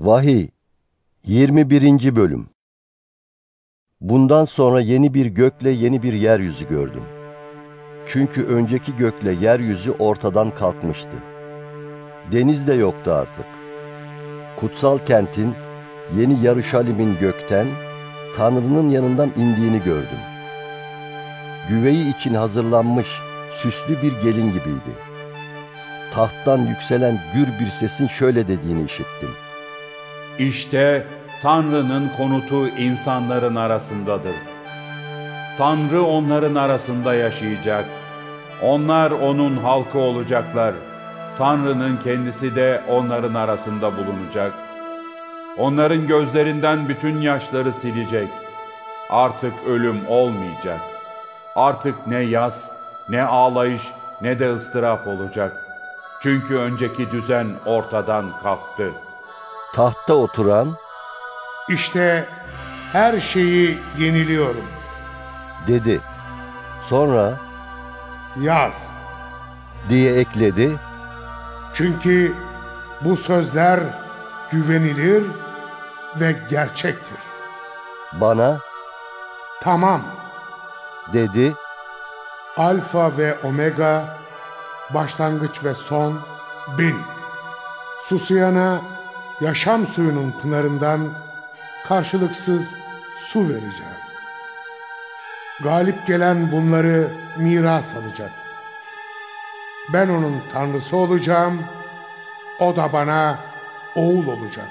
Vahiy 21. Bölüm Bundan sonra yeni bir gökle yeni bir yeryüzü gördüm. Çünkü önceki gökle yeryüzü ortadan kalkmıştı. Deniz de yoktu artık. Kutsal kentin, yeni Yarışalim'in gökten, Tanrı'nın yanından indiğini gördüm. Güveyi için hazırlanmış, süslü bir gelin gibiydi. Tahttan yükselen gür bir sesin şöyle dediğini işittim. İşte Tanrı'nın konutu insanların arasındadır. Tanrı onların arasında yaşayacak. Onlar onun halkı olacaklar. Tanrı'nın kendisi de onların arasında bulunacak. Onların gözlerinden bütün yaşları silecek. Artık ölüm olmayacak. Artık ne yas, ne ağlayış, ne de ıstırap olacak. Çünkü önceki düzen ortadan kalktı. Tahtta oturan İşte her şeyi yeniliyorum. dedi. Sonra Yaz. diye ekledi. Çünkü bu sözler güvenilir ve gerçektir. Bana Tamam. dedi. Alfa ve Omega, başlangıç ve son benim. Susuyana yaşam suyunun pınarından karşılıksız su vereceğim. Galip gelen bunları miras alacak. Ben onun tanrısı olacağım, o da bana oğul olacak.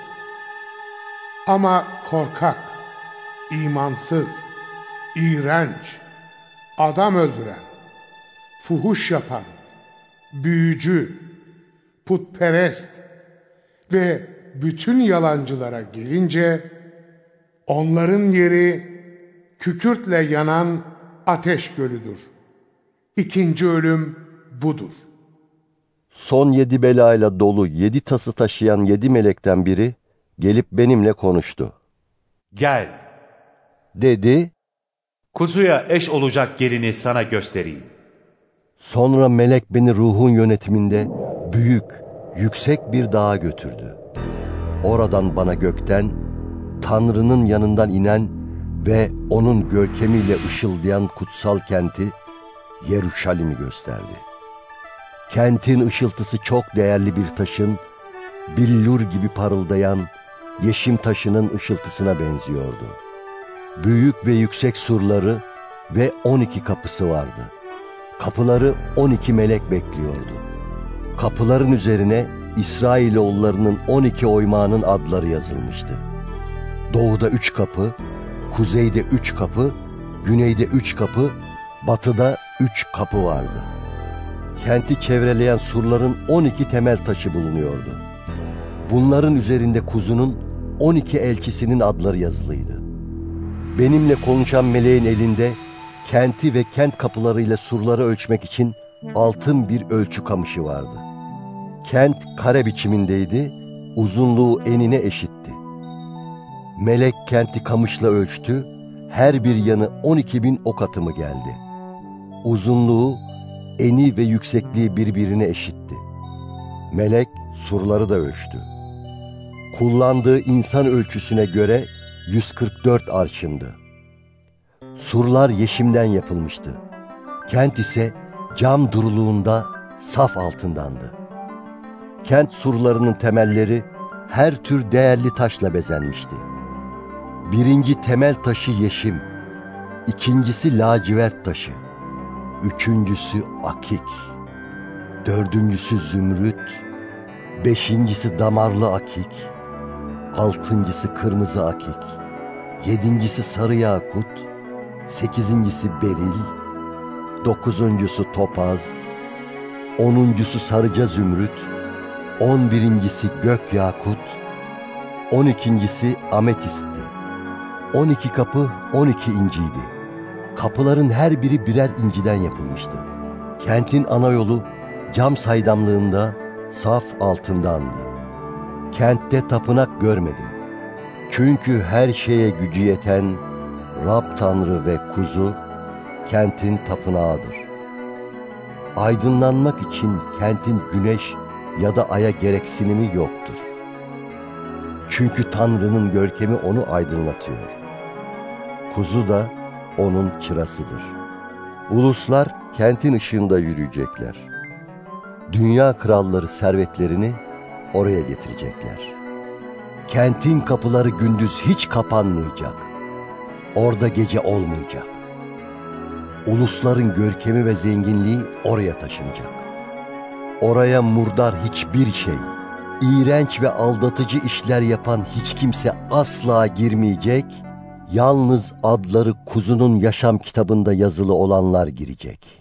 Ama korkak, imansız, iğrenç, adam öldüren, fuhuş yapan, büyücü, putperest ve bütün yalancılara gelince onların yeri kükürtle yanan ateş gölüdür. İkinci ölüm budur. Son yedi belayla dolu yedi tası taşıyan yedi melekten biri gelip benimle konuştu. Gel, Dedi, kuzuya eş olacak gelini sana göstereyim. sonra melek beni ruhun yönetiminde büyük, yüksek bir dağa götürdü. Oradan bana gökten, Tanrı'nın yanından inen ve onun görkemiyle ışıldayan kutsal kenti, Yeruşalim'i gösterdi. Kentin ışıltısı çok değerli bir taşın, billur gibi parıldayan yeşim taşının ışıltısına benziyordu. Büyük ve yüksek surları ve 12 kapısı vardı. Kapıları 12 melek bekliyordu. Kapıların üzerine İsrailoğullarının 12 oymağının adları yazılmıştı. Doğuda üç kapı, kuzeyde üç kapı, güneyde üç kapı, batıda üç kapı vardı. Kenti çevreleyen surların 12 temel taşı bulunuyordu. Bunların üzerinde kuzunun 12 elçisinin adları yazılıydı. Benimle konuşan meleğin elinde kenti ve kent kapılarıyla surları ölçmek için altın bir ölçü kamışı vardı. Kent kare biçimindeydi, uzunluğu enine eşitti. Melek kenti kamışla ölçtü, her bir yanı 12 bin ok atımı geldi. Uzunluğu, eni ve yüksekliği birbirine eşitti. Melek surları da ölçtü. Kullandığı insan ölçüsüne göre 144 arşındı. Surlar yeşimden yapılmıştı. Kent ise cam duruluğunda saf altındandı. Kent surlarının temelleri her tür değerli taşla bezenmişti. Birinci temel taşı yeşim, ikincisi lacivert taşı, üçüncüsü akik, dördüncüsü zümrüt, beşincisi damarlı akik, altıncısı kırmızı akik, yedincisi sarı yakut, sekizincisi beril, dokuzuncusu topaz, onuncusu sarıca zümrüt, on birincisi gök yakut, on ikincisi ametisti. On iki kapı on iki inciydi. Kapıların her biri birer inciden yapılmıştı. Kentin ana yolu cam saydamlığında saf altındandı. Kentte tapınak görmedim. Çünkü her şeye gücü yeten Rab Tanrı ve kuzu kentin tapınağıdır. Aydınlanmak için kentin güneş ya da aya gereksinimi yoktur. Çünkü Tanrı'nın görkemi onu aydınlatıyor. Kuzu da onun çırasıdır. Uluslar kentin ışığında yürüyecekler. Dünya kralları servetlerini oraya getirecekler. Kentin kapıları gündüz hiç kapanmayacak. Orada gece olmayacak. Ulusların görkemi ve zenginliği oraya taşınacak. Oraya murdar hiçbir şey, iğrenç ve aldatıcı işler yapan hiç kimse asla girmeyecek, yalnız adları kuzunun yaşam kitabında yazılı olanlar girecek.''